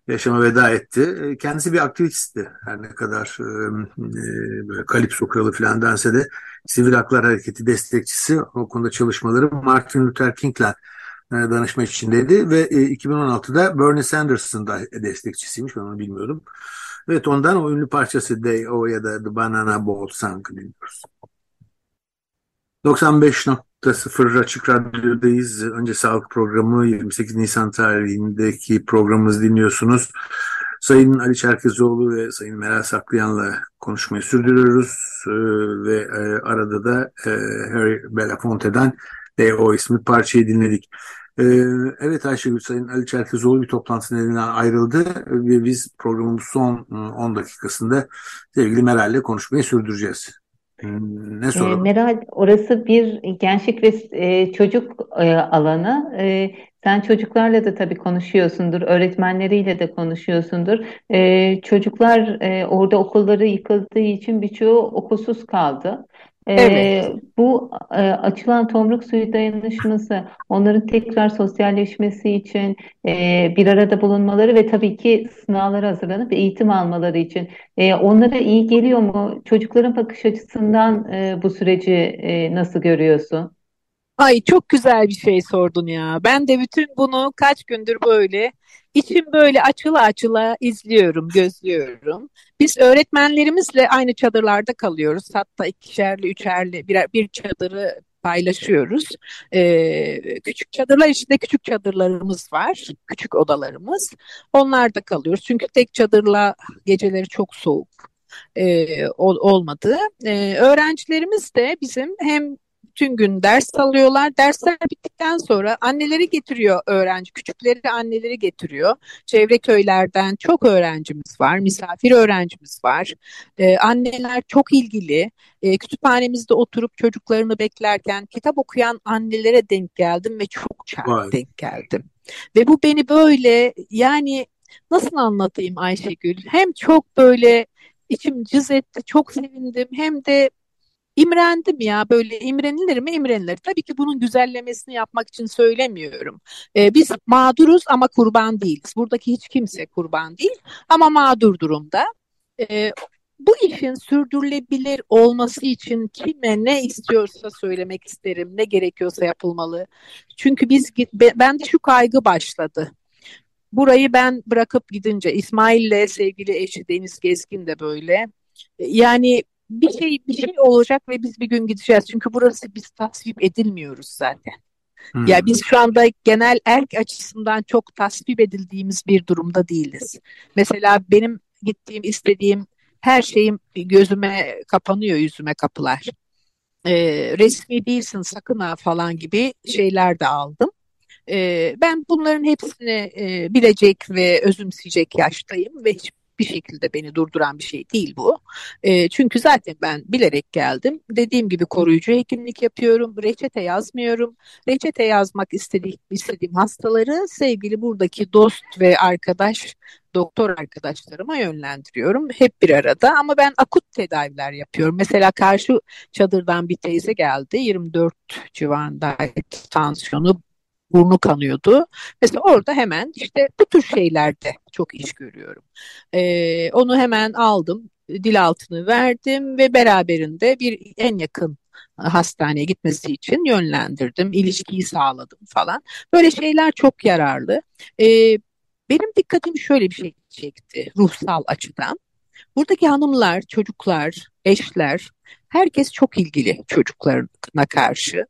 yaşama veda etti. E, kendisi bir aktivistti. Her ne kadar e, e, böyle Kalipso kralı falan dense de sivil haklar hareketi destekçisi. O konuda çalışmaları Martin Luther King'le e, danışma içindeydi ve e, 2016'da Bernie Sanders'ın da destekçisiymiş. Ben onu bilmiyordum. Evet ondan o ünlü parçası Day O ya da The Banana Boat Song dinliyoruz. 95.0 Açık Radyo'dayız. Önce sağlık programı 28 Nisan tarihindeki programımızı dinliyorsunuz. Sayın Ali Çerkezoğlu ve Sayın Meral Saklayan'la konuşmayı sürdürüyoruz. Ee, ve e, arada da e, Harry Belafonte'den D.O. ismi parçayı dinledik. Ee, evet Ayşegül Sayın Ali Çerkezoğlu bir toplantı nedeniyle ayrıldı ve biz programın son 10 dakikasında sevgili Meral'le konuşmayı sürdüreceğiz. Ne soralım? Meral, orası bir gençlik ve çocuk alanı. Sen çocuklarla da tabii konuşuyorsundur, öğretmenleriyle de konuşuyorsundur. Çocuklar orada okulları yıkıldığı için birçoğu okulsuz kaldı. Evet. bu açılan tomruk suyu dayanışması, onların tekrar sosyalleşmesi için bir arada bulunmaları ve tabii ki sınavlara hazırlanıp eğitim almaları için onlara iyi geliyor mu? Çocukların bakış açısından bu süreci nasıl görüyorsun? Ay çok güzel bir şey sordun ya. Ben de bütün bunu kaç gündür böyle içim böyle açıla açıla izliyorum, gözlüyorum. Biz öğretmenlerimizle aynı çadırlarda kalıyoruz. Hatta ikişerli, üçerli bir, bir çadırı paylaşıyoruz. Ee, küçük çadırlar içinde küçük çadırlarımız var. Küçük odalarımız. Onlarda kalıyoruz. Çünkü tek çadırla geceleri çok soğuk e, ol, olmadı. E, öğrencilerimiz de bizim hem bütün gün ders alıyorlar. Dersler bittikten sonra anneleri getiriyor öğrenci, küçükleri anneleri getiriyor. Çevre köylerden çok öğrencimiz var, misafir öğrencimiz var. Ee, anneler çok ilgili. Ee, kütüphanemizde oturup çocuklarını beklerken kitap okuyan annelere denk geldim ve çok çarpı denk geldim. Ve bu beni böyle yani nasıl anlatayım Ayşegül? Hem çok böyle içim cız etti, çok sevindim hem de İmrendim ya böyle imrenilir mi imrenilir. Tabii ki bunun güzellemesini yapmak için söylemiyorum. Ee, biz mağduruz ama kurban değiliz. Buradaki hiç kimse kurban değil ama mağdur durumda. Ee, bu işin sürdürülebilir olması için kime ne istiyorsa söylemek isterim, ne gerekiyorsa yapılmalı. Çünkü biz ben de şu kaygı başladı. Burayı ben bırakıp gidince İsmail'le sevgili eşi Deniz Gezgin de böyle. Yani bir şey bir şey olacak ve biz bir gün gideceğiz. Çünkü burası biz tasvip edilmiyoruz zaten. Hmm. Ya biz şu anda genel erk açısından çok tasvip edildiğimiz bir durumda değiliz. Mesela benim gittiğim, istediğim her şeyim gözüme kapanıyor, yüzüme kapılar. Ee, resmi değilsin sakın ha falan gibi şeyler de aldım. Ee, ben bunların hepsini e, bilecek ve özümseyecek yaştayım ve hiç bir şekilde beni durduran bir şey değil bu. E, çünkü zaten ben bilerek geldim. Dediğim gibi koruyucu hekimlik yapıyorum. Reçete yazmıyorum. Reçete yazmak istediğim, istediğim hastaları sevgili buradaki dost ve arkadaş doktor arkadaşlarıma yönlendiriyorum. Hep bir arada ama ben akut tedaviler yapıyorum. Mesela karşı çadırdan bir teyze geldi. 24 civarında tansiyonu burnu kanıyordu. Mesela orada hemen işte bu tür şeylerde çok iş görüyorum. Ee, onu hemen aldım, dil altını verdim ve beraberinde bir en yakın hastaneye gitmesi için yönlendirdim, ilişkiyi sağladım falan. Böyle şeyler çok yararlı. Ee, benim dikkatimi şöyle bir şey çekti ruhsal açıdan. Buradaki hanımlar, çocuklar, eşler, herkes çok ilgili çocuklarına karşı.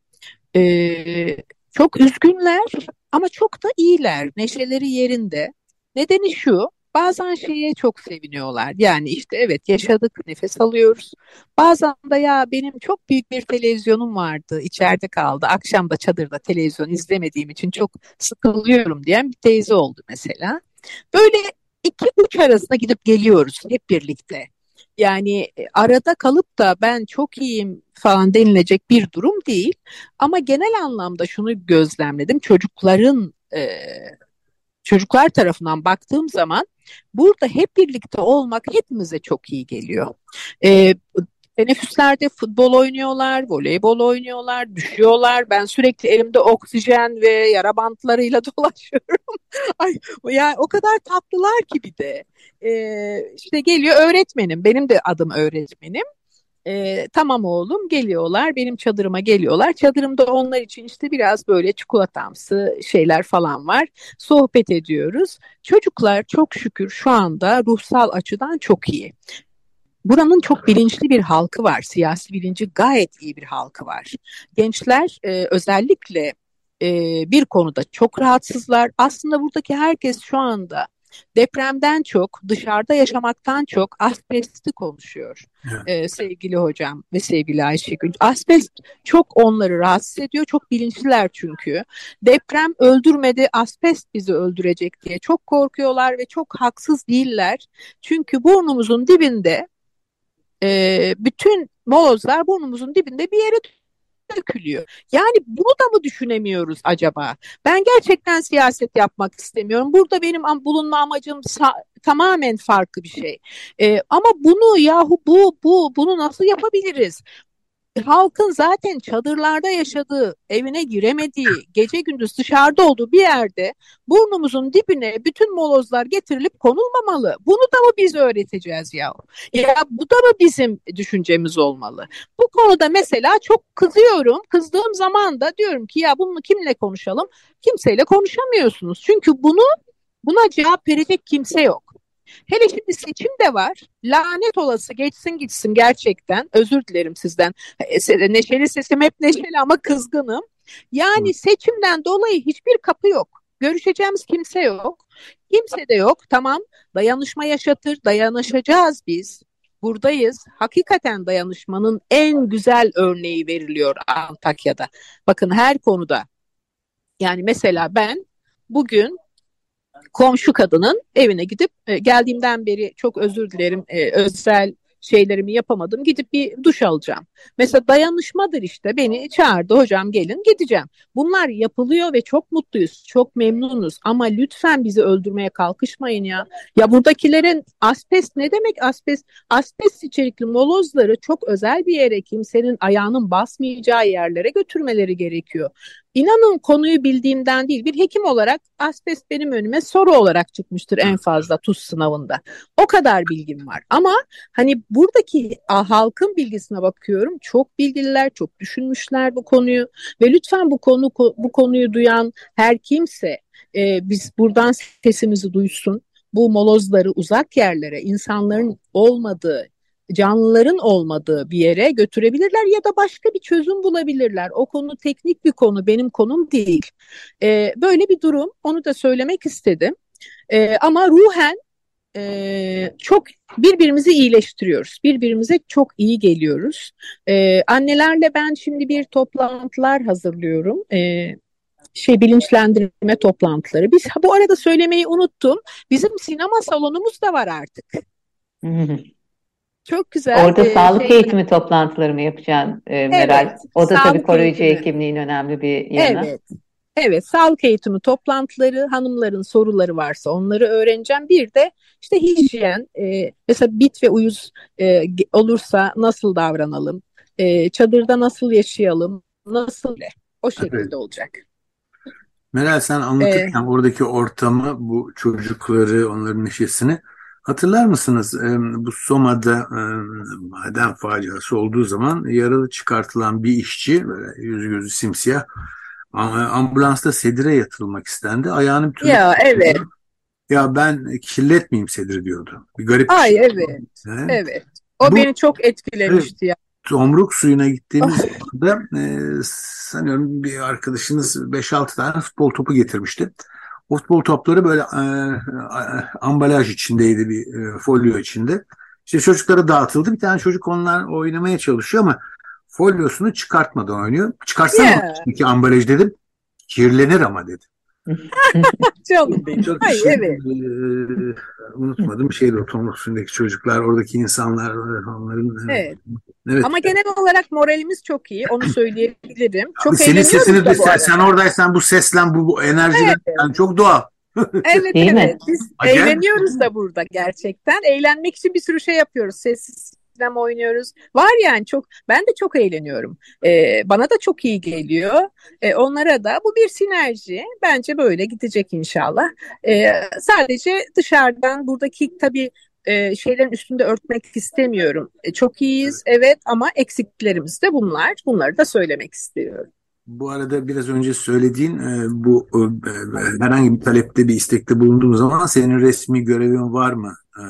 Ee, çok üzgünler ama çok da iyiler. Neşeleri yerinde. Nedeni şu, bazen şeye çok seviniyorlar. Yani işte evet yaşadık, nefes alıyoruz. Bazen de ya benim çok büyük bir televizyonum vardı, içeride kaldı. Akşam da çadırda televizyon izlemediğim için çok sıkılıyorum diyen bir teyze oldu mesela. Böyle iki uç arasında gidip geliyoruz hep birlikte. Yani e, arada kalıp da ben çok iyiyim falan denilecek bir durum değil. Ama genel anlamda şunu gözlemledim. Çocukların e, çocuklar tarafından baktığım zaman burada hep birlikte olmak hepimize çok iyi geliyor. E, Teneffüslerde futbol oynuyorlar, voleybol oynuyorlar, düşüyorlar. Ben sürekli elimde oksijen ve yara bantlarıyla dolaşıyorum. Ay, yani o kadar tatlılar ki bir de. Ee, işte geliyor öğretmenim, benim de adım öğretmenim. Ee, tamam oğlum geliyorlar benim çadırıma geliyorlar. Çadırımda onlar için işte biraz böyle çikolatamsı şeyler falan var. Sohbet ediyoruz. Çocuklar çok şükür şu anda ruhsal açıdan çok iyi. Buranın çok bilinçli bir halkı var. Siyasi bilinci gayet iyi bir halkı var. Gençler e, özellikle e, bir konuda çok rahatsızlar. Aslında buradaki herkes şu anda depremden çok, dışarıda yaşamaktan çok asbesti konuşuyor evet. ee, sevgili hocam ve sevgili Ayşegül. Asbest çok onları rahatsız ediyor, çok bilinçliler çünkü. Deprem öldürmedi, asbest bizi öldürecek diye çok korkuyorlar ve çok haksız değiller. Çünkü burnumuzun dibinde e, bütün molozlar burnumuzun dibinde bir yere dökülüyor. Yani bunu da mı düşünemiyoruz acaba? Ben gerçekten siyaset yapmak istemiyorum. Burada benim bulunma amacım tamamen farklı bir şey. Ee, ama bunu yahu bu bu bunu nasıl yapabiliriz? Halkın zaten çadırlarda yaşadığı, evine giremediği, gece gündüz dışarıda olduğu bir yerde burnumuzun dibine bütün molozlar getirilip konulmamalı. Bunu da mı biz öğreteceğiz ya? Ya bu da mı bizim düşüncemiz olmalı? Bu konuda mesela çok kızıyorum. Kızdığım zaman da diyorum ki ya bunu kimle konuşalım? Kimseyle konuşamıyorsunuz. Çünkü bunu buna cevap verecek kimse yok. Hele şimdi seçim de var. Lanet olası geçsin gitsin gerçekten. Özür dilerim sizden. E, neşeli sesim hep neşeli ama kızgınım. Yani seçimden dolayı hiçbir kapı yok. Görüşeceğimiz kimse yok. Kimse de yok. Tamam dayanışma yaşatır, dayanışacağız biz. Buradayız. Hakikaten dayanışmanın en güzel örneği veriliyor Antakya'da. Bakın her konuda. Yani mesela ben bugün komşu kadının evine gidip e, geldiğimden beri çok özür dilerim e, özel şeylerimi yapamadım. Gidip bir duş alacağım. Mesela dayanışmadır işte. Beni çağırdı hocam gelin gideceğim. Bunlar yapılıyor ve çok mutluyuz. Çok memnunuz. Ama lütfen bizi öldürmeye kalkışmayın ya. Ya buradakilerin asbest ne demek asbest? Asbest içerikli molozları çok özel bir yere kimsenin ayağının basmayacağı yerlere götürmeleri gerekiyor. İnanın konuyu bildiğimden değil bir hekim olarak asbest benim önüme soru olarak çıkmıştır en fazla tuz sınavında. O kadar bilgim var. Ama hani buradaki halkın bilgisine bakıyorum. Çok bilgililer çok düşünmüşler bu konuyu. Ve lütfen bu konu bu konuyu duyan her kimse e, biz buradan sesimizi duysun. Bu molozları uzak yerlere insanların olmadığı canlıların olmadığı bir yere götürebilirler ya da başka bir çözüm bulabilirler. O konu teknik bir konu, benim konum değil. E, böyle bir durum, onu da söylemek istedim. E, ama ruhen e, çok birbirimizi iyileştiriyoruz. Birbirimize çok iyi geliyoruz. E, annelerle ben şimdi bir toplantılar hazırlıyorum. E, şey bilinçlendirme toplantıları. Biz bu arada söylemeyi unuttum. Bizim sinema salonumuz da var artık. Çok güzel. Orada e, sağlık şey... eğitimi toplantıları mı yapacaksın e, Meral? Evet, o da tabii koruyucu eğitimi. hekimliğin önemli bir yanı. Evet. Evet, sağlık eğitimi toplantıları, hanımların soruları varsa onları öğreneceğim. Bir de işte hijyen, e, mesela bit ve uyuz e, olursa nasıl davranalım, e, çadırda nasıl yaşayalım, nasıl o şekilde evet. olacak. Meral sen anlatırken ee, oradaki ortamı, bu çocukları, onların neşesini Hatırlar mısınız bu Soma'da maden faciası olduğu zaman yaralı çıkartılan bir işçi yüzü gözü simsiyah ambulansta sedire yatırılmak istendi. Ayağını bir Ya evet. Ya ben kirletmeyeyim sedri diyordu. Bir garip Ay şey. evet. Evet. evet. O Bu, beni çok etkilemişti evet, ya. Tomruk suyuna gittiğimiz zaman e, sanıyorum bir arkadaşınız 5-6 tane futbol topu getirmişti. Futbol topları böyle e, e, ambalaj içindeydi bir e, folyo içinde. İşte çocuklara dağıtıldı. Bir tane çocuk onlar oynamaya çalışıyor ama folyosunu çıkartmadan oynuyor. Çıkarsana yeah. ambalaj dedim. Kirlenir ama dedi. Canım benim. Çok Hayır, şey, evet. E, unutmadım şeydi o tomruk suyundaki çocuklar, oradaki insanlar onların evet. Evet. Ama genel olarak moralimiz çok iyi. Onu söyleyebilirim. Çok senin sesini de sen, sen oradaysan bu seslen bu, bu enerjiden evet. yani çok doğal. evet Değil evet. Mi? Biz Acayip. eğleniyoruz da burada gerçekten. Eğlenmek için bir sürü şey yapıyoruz. Sessiz sinema oynuyoruz. Var yani çok ben de çok eğleniyorum. Ee, bana da çok iyi geliyor. Ee, onlara da bu bir sinerji. Bence böyle gidecek inşallah. Ee, sadece dışarıdan buradaki tabii e, şeylerin üstünde örtmek istemiyorum. E, çok iyiyiz evet ama eksiklerimiz de bunlar. Bunları da söylemek istiyorum. Bu arada biraz önce söylediğin e, bu e, e, herhangi bir talepte bir istekte bulunduğun zaman senin resmi görevin var mı? E,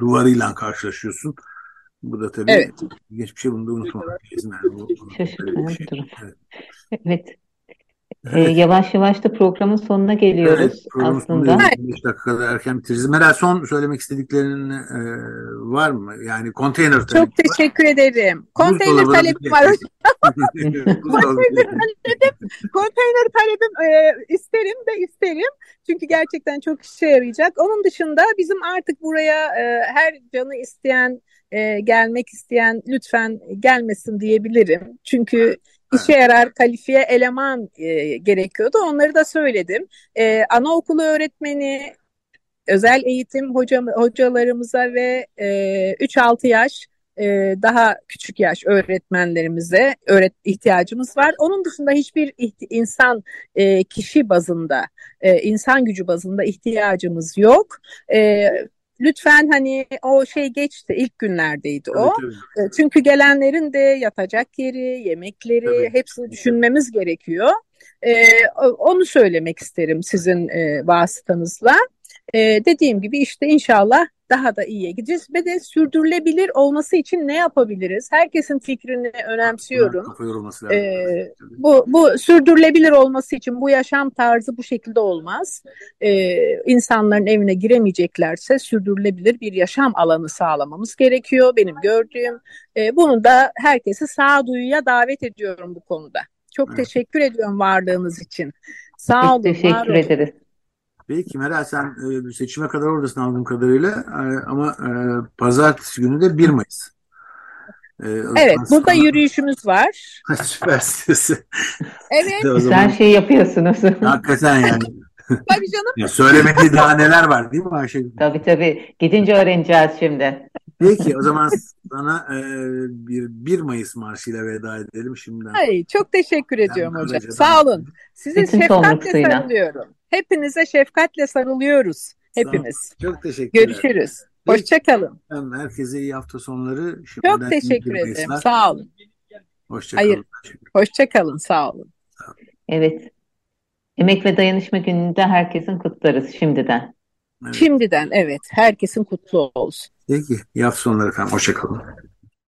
duvarıyla karşılaşıyorsun. Bu da tabii evet. geçmişe bunu da unutmamak lazım. Yani bu, bir durum. Evet. evet. Ee, yavaş yavaş da programın sonuna geliyoruz Evet, programın aslında. sonunda 5 dakikada erken bitiririz. Meral son söylemek istediklerin e, var mı? Yani konteyner talebi Çok var. teşekkür ederim. Konteyner talebim var. Buzdolabı Konteyner talebim e, isterim de isterim. Çünkü gerçekten çok işe yarayacak. Onun dışında bizim artık buraya e, her canı isteyen, e, gelmek isteyen lütfen gelmesin diyebilirim. Çünkü işe yarar kalifiye eleman e, gerekiyordu. Onları da söyledim. E, anaokulu öğretmeni, özel eğitim hocam, hocalarımıza ve e, 3-6 yaş e, daha küçük yaş öğretmenlerimize öğret ihtiyacımız var. Onun dışında hiçbir insan e, kişi bazında, e, insan gücü bazında ihtiyacımız yok. E, lütfen hani o şey geçti, ilk günlerdeydi o. Tabii, tabii. E, Çünkü gelenlerin de yatacak yeri, yemekleri Tabii. hepsini düşünmemiz gerekiyor. E, o- onu söylemek isterim sizin e, vasıtanızla. E, dediğim gibi işte inşallah daha da iyiye gideceğiz ve de sürdürülebilir olması için ne yapabiliriz? Herkesin fikrini önemsiyorum. Kafa. Ee, Bu, bu sürdürülebilir olması için bu yaşam tarzı bu şekilde olmaz. Ee, insanların evine giremeyeceklerse sürdürülebilir bir yaşam alanı sağlamamız gerekiyor benim gördüğüm. Ee, bunu da herkesi sağduyuya davet ediyorum bu konuda. Çok Evet. teşekkür ediyorum varlığınız için. Sağ Biz olun, teşekkür olun. Peki Meral sen e, seçime kadar oradasın aldığım kadarıyla E, ama e, pazartesi günü de 1 Mayıs. E, Evet, burada yürüyüşümüz var. Süpersiniz. Evet, zaman şey yapıyorsunuz. hakikaten yani. tabii canım. Ya söylemediği daha neler var değil mi Ayşegül? Tabii tabii. Gidince öğreneceğiz şimdi. Peki o zaman sana e, bir 1 Mayıs marşıyla veda edelim şimdiden. Ay, çok teşekkür ediyorum Ben hocam. Sağ olun. Tomruk şefkatle sarılıyorum. Hepinize şefkatle sarılıyoruz. Hepimiz. Çok teşekkürler. Görüşürüz. Hoşçakalın. Herkese iyi hafta sonları. Şimdiden Çok teşekkür 1 ederim. Sağ olun. Hoşça Hayır. Hoşçakalın. Sağ olun. Evet. Emek ve Dayanışma Günü'nde herkesin kutlarız şimdiden. Evet. Şimdiden evet herkesin kutlu olsun. Peki iyi hafta sonları efendim. Hoşça kalın.